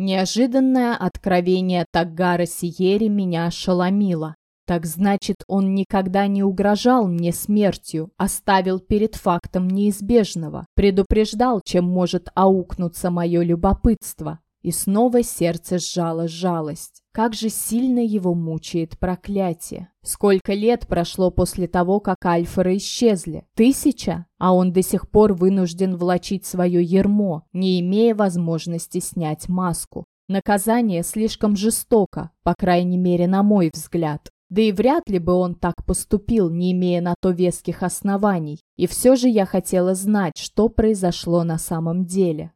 Неожиданное откровение Таггара Сиери меня ошеломило. Так значит, он никогда не угрожал мне смертью, оставил перед фактом неизбежного, предупреждал, чем может аукнуться мое любопытство. И снова сердце сжало жалость. Как же сильно его мучает проклятие. Сколько лет прошло после того, как альфоры исчезли? Тысяча? А он до сих пор вынужден влачить свое ермо, не имея возможности снять маску. Наказание слишком жестоко, по крайней мере, на мой взгляд. Да и вряд ли бы он так поступил, не имея на то веских оснований. И все же я хотела знать, что произошло на самом деле.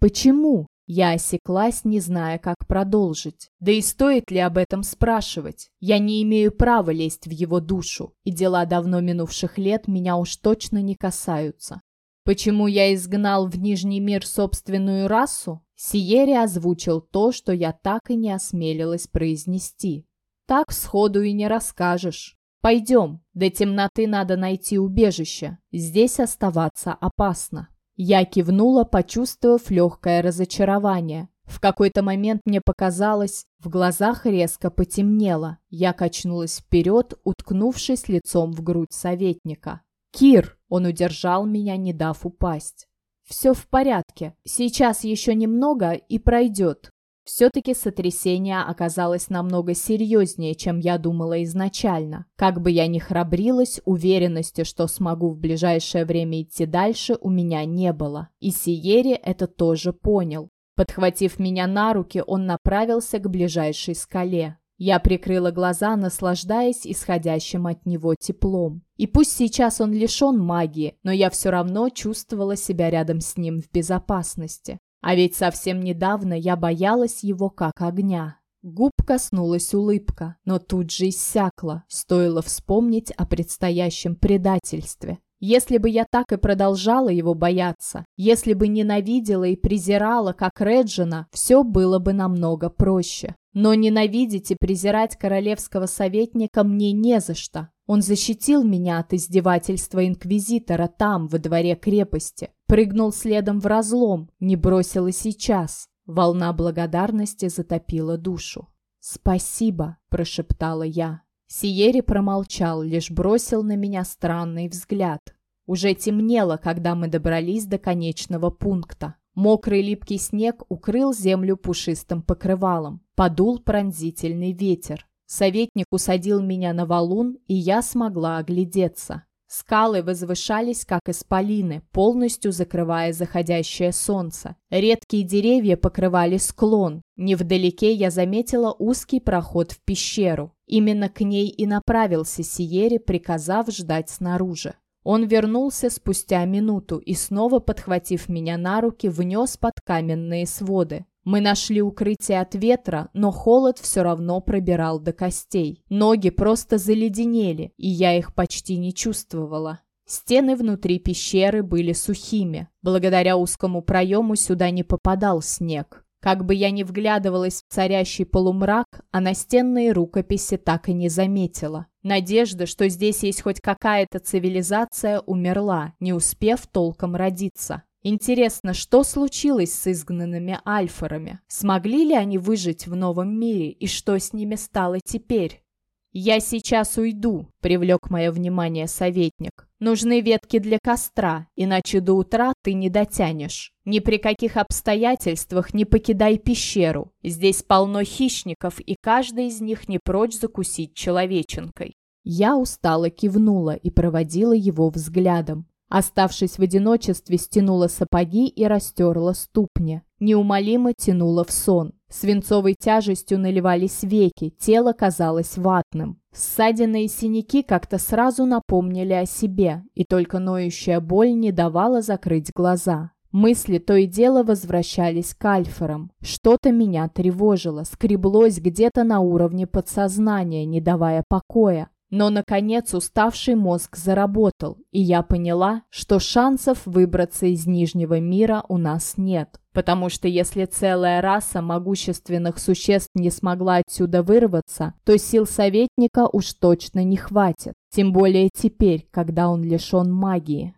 Почему? Я осеклась, не зная, как продолжить. Да и стоит ли об этом спрашивать? Я не имею права лезть в его душу, и дела давно минувших лет меня уж точно не касаются. Почему я изгнал в Нижний мир собственную расу? Сиери озвучил то, что я так и не осмелилась произнести. Так сходу и не расскажешь. Пойдем, до темноты надо найти убежище. Здесь оставаться опасно. Я кивнула, почувствовав легкое разочарование. В какой-то момент мне показалось, в глазах резко потемнело. Я качнулась вперед, уткнувшись лицом в грудь советника. «Кир!» – он удержал меня, не дав упасть. «Все в порядке. Сейчас еще немного и пройдет. Все-таки сотрясение оказалось намного серьезнее, чем я думала изначально. Как бы я ни храбрилась, уверенности, что смогу в ближайшее время идти дальше, у меня не было. И Сиери это тоже понял. Подхватив меня на руки, он направился к ближайшей скале. Я прикрыла глаза, наслаждаясь исходящим от него теплом. И пусть сейчас он лишен магии, но я все равно чувствовала себя рядом с ним в безопасности. А ведь совсем недавно я боялась его как огня. Губ коснулась улыбка, но тут же иссякла, стоило вспомнить о предстоящем предательстве. Если бы я так и продолжала его бояться, если бы ненавидела и презирала, как Реджина, все было бы намного проще. Но ненавидеть и презирать королевского советника мне не за что. Он защитил меня от издевательства инквизитора там, во дворе крепости. Прыгнул следом в разлом, не бросил и сейчас. Волна благодарности затопила душу. «Спасибо», – прошептала я. Сиери промолчал, лишь бросил на меня странный взгляд. Уже темнело, когда мы добрались до конечного пункта. Мокрый липкий снег укрыл землю пушистым покрывалом. Подул пронзительный ветер. Советник усадил меня на валун, и я смогла оглядеться. Скалы возвышались, как исполины, полностью закрывая заходящее солнце. Редкие деревья покрывали склон. Невдалеке я заметила узкий проход в пещеру. Именно к ней и направился Сиери, приказав ждать снаружи. Он вернулся спустя минуту и снова, подхватив меня на руки, внес под каменные своды. Мы нашли укрытие от ветра, но холод все равно пробирал до костей. Ноги просто заледенели, и я их почти не чувствовала. Стены внутри пещеры были сухими. Благодаря узкому проему сюда не попадал снег. Как бы я ни вглядывалась в царящий полумрак, а настенные рукописи так и не заметила. Надежда, что здесь есть хоть какая-то цивилизация, умерла, не успев толком родиться. Интересно, что случилось с изгнанными альфорами? Смогли ли они выжить в новом мире и что с ними стало теперь? «Я сейчас уйду», — привлек мое внимание советник. «Нужны ветки для костра, иначе до утра ты не дотянешь. Ни при каких обстоятельствах не покидай пещеру. Здесь полно хищников, и каждый из них не прочь закусить человеченкой». Я устало кивнула и проводила его взглядом. Оставшись в одиночестве, стянула сапоги и растерла ступни. Неумолимо тянула в сон. Свинцовой тяжестью наливались веки, тело казалось ватным. Ссадины и синяки как-то сразу напомнили о себе, и только ноющая боль не давала закрыть глаза. Мысли то и дело возвращались к альферам. Что-то меня тревожило, скреблось где-то на уровне подсознания, не давая покоя. Но, наконец, уставший мозг заработал, и я поняла, что шансов выбраться из Нижнего мира у нас нет. Потому что если целая раса могущественных существ не смогла отсюда вырваться, то сил советника уж точно не хватит. Тем более теперь, когда он лишен магии.